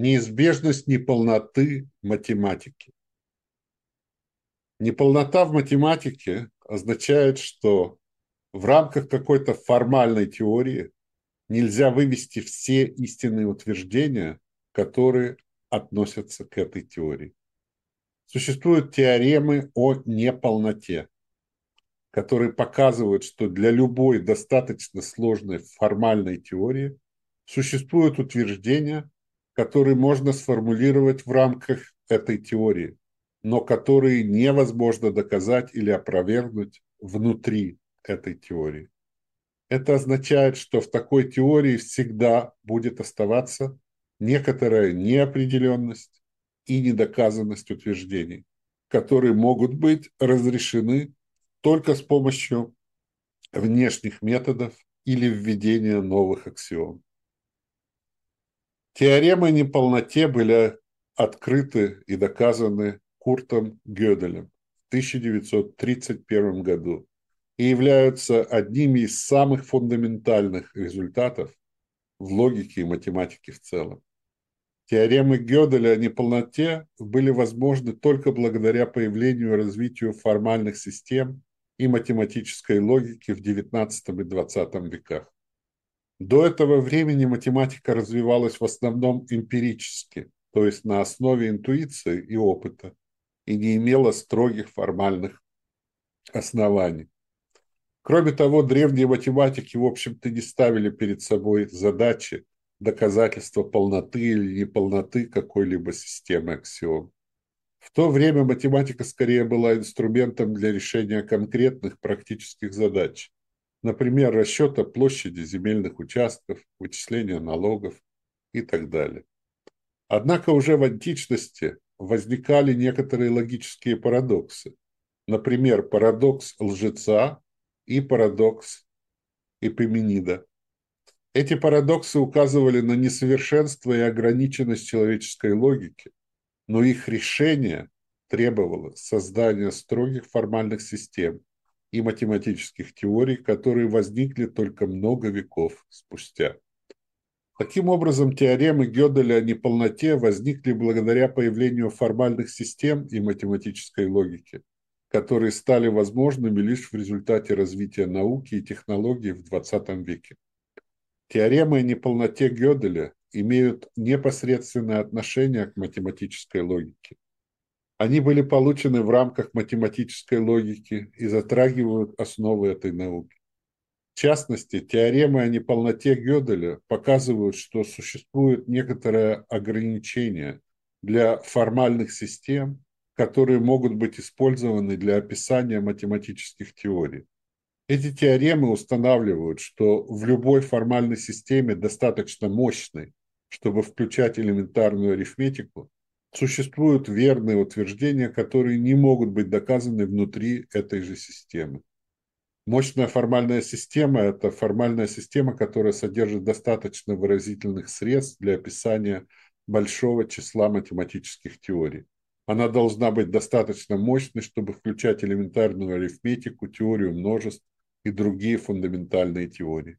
неизбежность неполноты математики. Неполнота в математике означает, что в рамках какой-то формальной теории нельзя вывести все истинные утверждения, которые относятся к этой теории. Существуют теоремы о неполноте, которые показывают, что для любой достаточно сложной формальной теории существуют утверждения, которые можно сформулировать в рамках этой теории, но которые невозможно доказать или опровергнуть внутри этой теории. Это означает, что в такой теории всегда будет оставаться некоторая неопределенность и недоказанность утверждений, которые могут быть разрешены только с помощью внешних методов или введения новых аксиом. Теоремы неполноте были открыты и доказаны Куртом Гёделем в 1931 году и являются одними из самых фундаментальных результатов в логике и математике в целом. Теоремы Гёделя о неполноте были возможны только благодаря появлению и развитию формальных систем и математической логики в XIX и XX веках. До этого времени математика развивалась в основном эмпирически, то есть на основе интуиции и опыта, и не имела строгих формальных оснований. Кроме того, древние математики, в общем-то, не ставили перед собой задачи доказательства полноты или неполноты какой-либо системы аксиом. В то время математика скорее была инструментом для решения конкретных практических задач, например, расчета площади земельных участков, вычисления налогов и так далее. Однако уже в античности возникали некоторые логические парадоксы. Например, парадокс лжеца и парадокс Эпименида. Эти парадоксы указывали на несовершенство и ограниченность человеческой логики, но их решение требовало создания строгих формальных систем и математических теорий, которые возникли только много веков спустя. Таким образом, теоремы Гёделя о неполноте возникли благодаря появлению формальных систем и математической логики, которые стали возможными лишь в результате развития науки и технологий в XX веке. Теоремы о неполноте Гёделя имеют непосредственное отношение к математической логике. Они были получены в рамках математической логики и затрагивают основы этой науки. В частности, теоремы о неполноте Гёделя показывают, что существует некоторое ограничение для формальных систем, которые могут быть использованы для описания математических теорий. Эти теоремы устанавливают, что в любой формальной системе достаточно мощной, чтобы включать элементарную арифметику, существуют верные утверждения, которые не могут быть доказаны внутри этой же системы. Мощная формальная система – это формальная система, которая содержит достаточно выразительных средств для описания большого числа математических теорий. Она должна быть достаточно мощной, чтобы включать элементарную арифметику, теорию множеств и другие фундаментальные теории.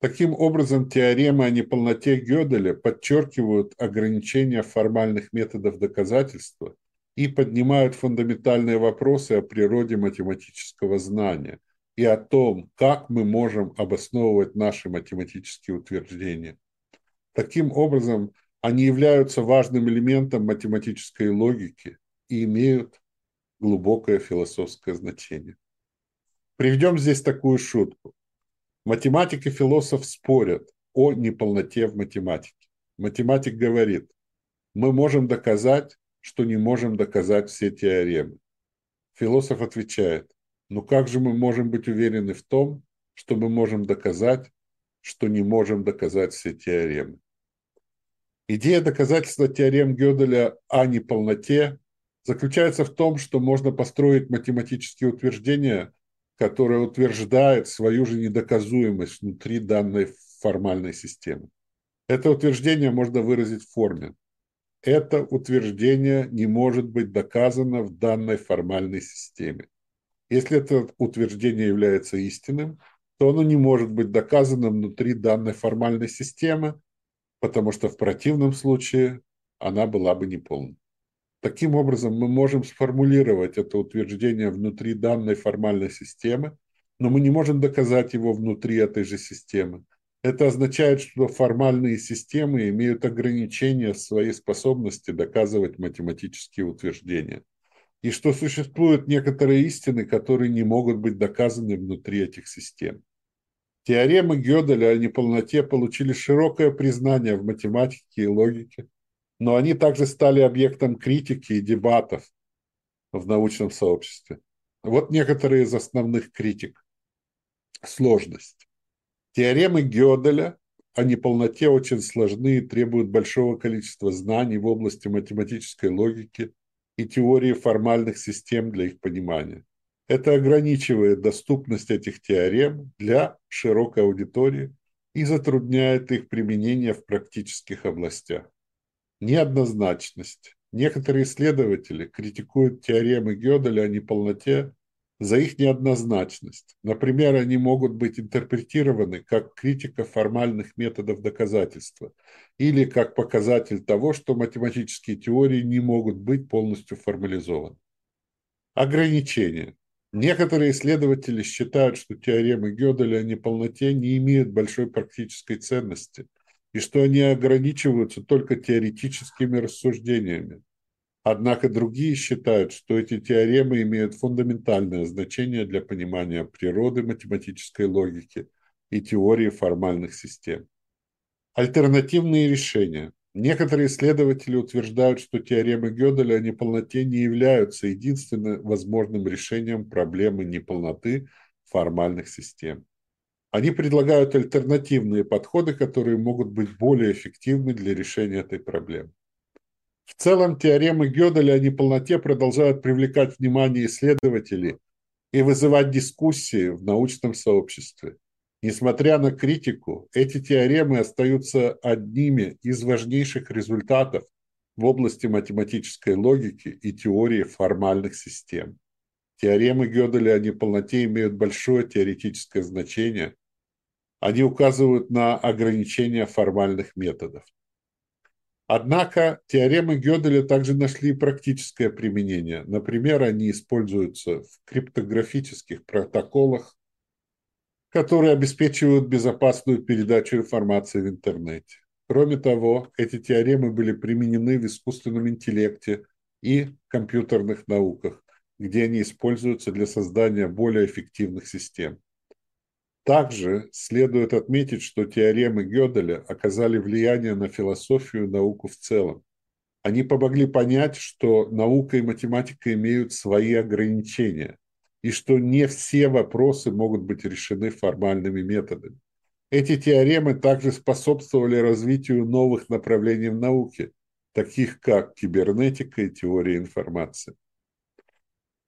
Таким образом, теоремы о неполноте Гёделя подчеркивают ограничения формальных методов доказательства и поднимают фундаментальные вопросы о природе математического знания и о том, как мы можем обосновывать наши математические утверждения. Таким образом, они являются важным элементом математической логики и имеют глубокое философское значение. Приведем здесь такую шутку. Математик и философ спорят о неполноте в математике. Математик говорит, мы можем доказать, что не можем доказать все теоремы. Философ отвечает, ну как же мы можем быть уверены в том, что мы можем доказать, что не можем доказать все теоремы? Идея доказательства теорем Гёделя о неполноте заключается в том, что можно построить математические утверждения, которая утверждает свою же недоказуемость внутри данной формальной системы. Это утверждение можно выразить в форме. Это утверждение не может быть доказано в данной формальной системе. Если это утверждение является истинным, то оно не может быть доказано внутри данной формальной системы, потому что в противном случае она была бы неполной. Таким образом, мы можем сформулировать это утверждение внутри данной формальной системы, но мы не можем доказать его внутри этой же системы. Это означает, что формальные системы имеют ограничения в своей способности доказывать математические утверждения. И что существуют некоторые истины, которые не могут быть доказаны внутри этих систем. Теоремы Гёделя о неполноте получили широкое признание в математике и логике, но они также стали объектом критики и дебатов в научном сообществе. Вот некоторые из основных критик. Сложность. Теоремы Гёделя о неполноте очень сложны и требуют большого количества знаний в области математической логики и теории формальных систем для их понимания. Это ограничивает доступность этих теорем для широкой аудитории и затрудняет их применение в практических областях. Неоднозначность. Некоторые исследователи критикуют теоремы Гёделя о неполноте за их неоднозначность. Например, они могут быть интерпретированы как критика формальных методов доказательства или как показатель того, что математические теории не могут быть полностью формализованы. Ограничения. Некоторые исследователи считают, что теоремы Гёделя о неполноте не имеют большой практической ценности и что они ограничиваются только теоретическими рассуждениями. Однако другие считают, что эти теоремы имеют фундаментальное значение для понимания природы математической логики и теории формальных систем. Альтернативные решения. Некоторые исследователи утверждают, что теоремы Гёделя о неполноте не являются единственным возможным решением проблемы неполноты формальных систем. Они предлагают альтернативные подходы, которые могут быть более эффективны для решения этой проблемы. В целом теоремы Гёделя о неполноте продолжают привлекать внимание исследователей и вызывать дискуссии в научном сообществе. Несмотря на критику, эти теоремы остаются одними из важнейших результатов в области математической логики и теории формальных систем. Теоремы Гёделя о неполноте имеют большое теоретическое значение. Они указывают на ограничения формальных методов. Однако теоремы Гёделя также нашли практическое применение. Например, они используются в криптографических протоколах, которые обеспечивают безопасную передачу информации в интернете. Кроме того, эти теоремы были применены в искусственном интеллекте и компьютерных науках, где они используются для создания более эффективных систем. Также следует отметить, что теоремы Гёделя оказали влияние на философию и науку в целом. Они помогли понять, что наука и математика имеют свои ограничения, и что не все вопросы могут быть решены формальными методами. Эти теоремы также способствовали развитию новых направлений в науке, таких как кибернетика и теория информации.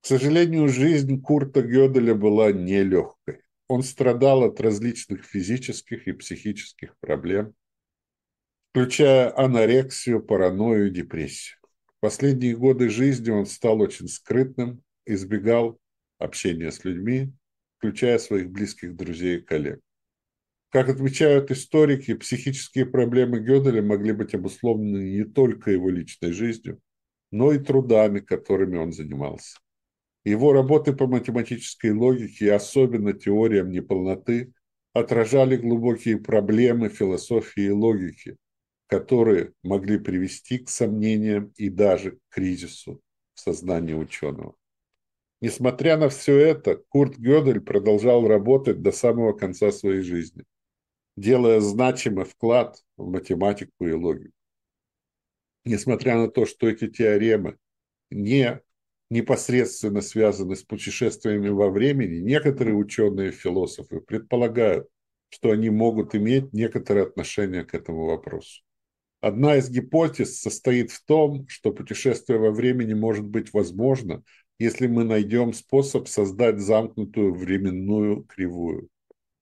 К сожалению, жизнь Курта Гёделя была нелегкой. Он страдал от различных физических и психических проблем, включая анорексию, паранойю депрессию. В последние годы жизни он стал очень скрытным, избегал общения с людьми, включая своих близких друзей и коллег. Как отмечают историки, психические проблемы Гёделя могли быть обусловлены не только его личной жизнью, но и трудами, которыми он занимался. Его работы по математической логике особенно теориям неполноты отражали глубокие проблемы философии и логики, которые могли привести к сомнениям и даже к кризису в сознании ученого. Несмотря на все это, Курт Гёдель продолжал работать до самого конца своей жизни, делая значимый вклад в математику и логику. Несмотря на то, что эти теоремы не непосредственно связаны с путешествиями во времени, некоторые ученые-философы предполагают, что они могут иметь некоторое отношение к этому вопросу. Одна из гипотез состоит в том, что путешествие во времени может быть возможно, если мы найдем способ создать замкнутую временную кривую.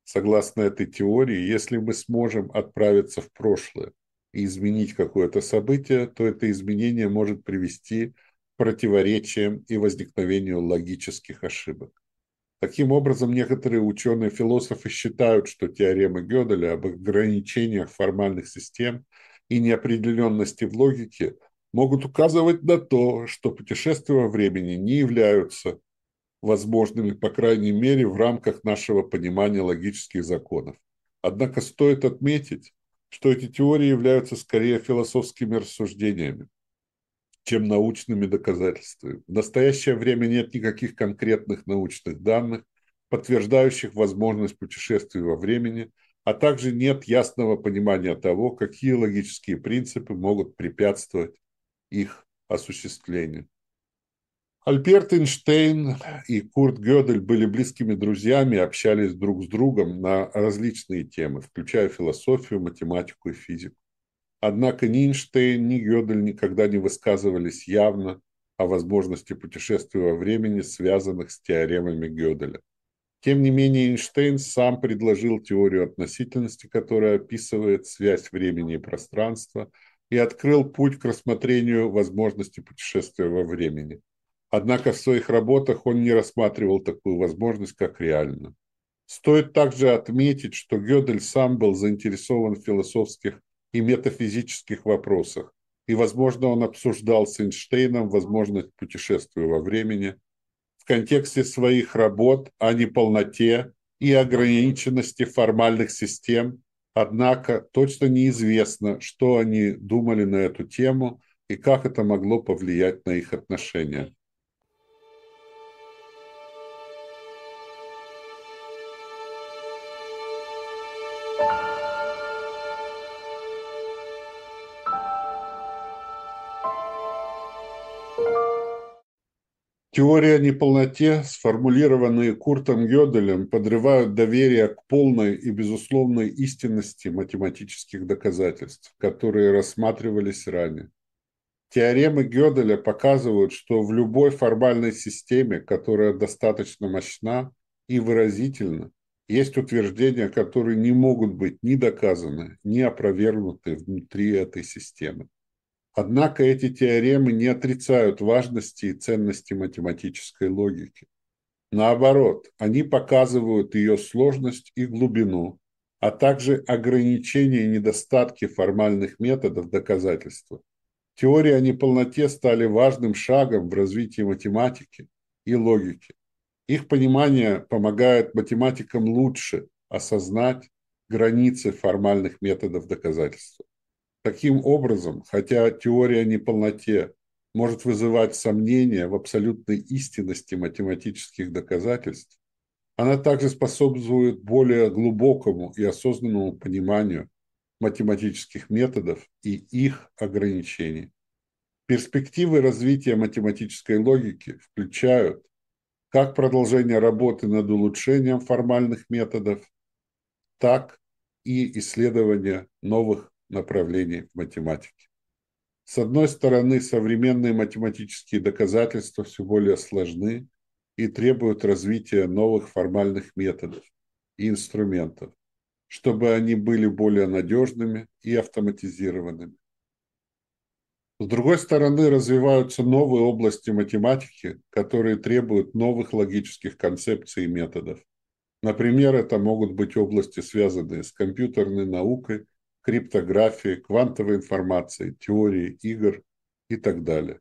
Согласно этой теории, если мы сможем отправиться в прошлое и изменить какое-то событие, то это изменение может привести противоречиям и возникновению логических ошибок. Таким образом, некоторые ученые-философы считают, что теоремы Гёделя об ограничениях формальных систем и неопределенности в логике могут указывать на то, что путешествия во времени не являются возможными, по крайней мере, в рамках нашего понимания логических законов. Однако стоит отметить, что эти теории являются скорее философскими рассуждениями, чем научными доказательствами. В настоящее время нет никаких конкретных научных данных, подтверждающих возможность путешествий во времени, а также нет ясного понимания того, какие логические принципы могут препятствовать их осуществлению. Альберт Эйнштейн и Курт Гёдель были близкими друзьями, общались друг с другом на различные темы, включая философию, математику и физику. Однако ни Эйнштейн, ни Гёдель никогда не высказывались явно о возможности путешествия во времени, связанных с теоремами Гёделя. Тем не менее, Эйнштейн сам предложил теорию относительности, которая описывает связь времени и пространства, и открыл путь к рассмотрению возможности путешествия во времени – Однако в своих работах он не рассматривал такую возможность как реальную. Стоит также отметить, что Гёдель сам был заинтересован в философских и метафизических вопросах, и, возможно, он обсуждал с Эйнштейном возможность путешествия во времени в контексте своих работ о неполноте и ограниченности формальных систем, однако точно неизвестно, что они думали на эту тему и как это могло повлиять на их отношения. Теория неполноте, сформулированные Куртом Гёделем, подрывают доверие к полной и безусловной истинности математических доказательств, которые рассматривались ранее. Теоремы Гёделя показывают, что в любой формальной системе, которая достаточно мощна и выразительна, есть утверждения, которые не могут быть ни доказаны, ни опровергнуты внутри этой системы. Однако эти теоремы не отрицают важности и ценности математической логики. Наоборот, они показывают ее сложность и глубину, а также ограничения и недостатки формальных методов доказательства. Теории о неполноте стали важным шагом в развитии математики и логики. Их понимание помогает математикам лучше осознать границы формальных методов доказательства. Таким образом, хотя теория неполноте может вызывать сомнения в абсолютной истинности математических доказательств, она также способствует более глубокому и осознанному пониманию математических методов и их ограничений. Перспективы развития математической логики включают как продолжение работы над улучшением формальных методов, так и исследование новых направлений в математике. С одной стороны, современные математические доказательства все более сложны и требуют развития новых формальных методов и инструментов, чтобы они были более надежными и автоматизированными. С другой стороны, развиваются новые области математики, которые требуют новых логических концепций и методов. Например, это могут быть области, связанные с компьютерной наукой криптографии, квантовой информации, теории игр и так далее.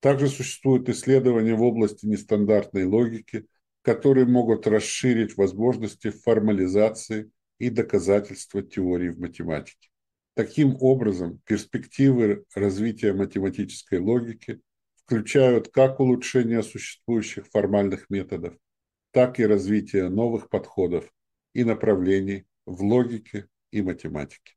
Также существуют исследования в области нестандартной логики, которые могут расширить возможности формализации и доказательства теории в математике. Таким образом, перспективы развития математической логики включают как улучшение существующих формальных методов, так и развитие новых подходов и направлений в логике и математике.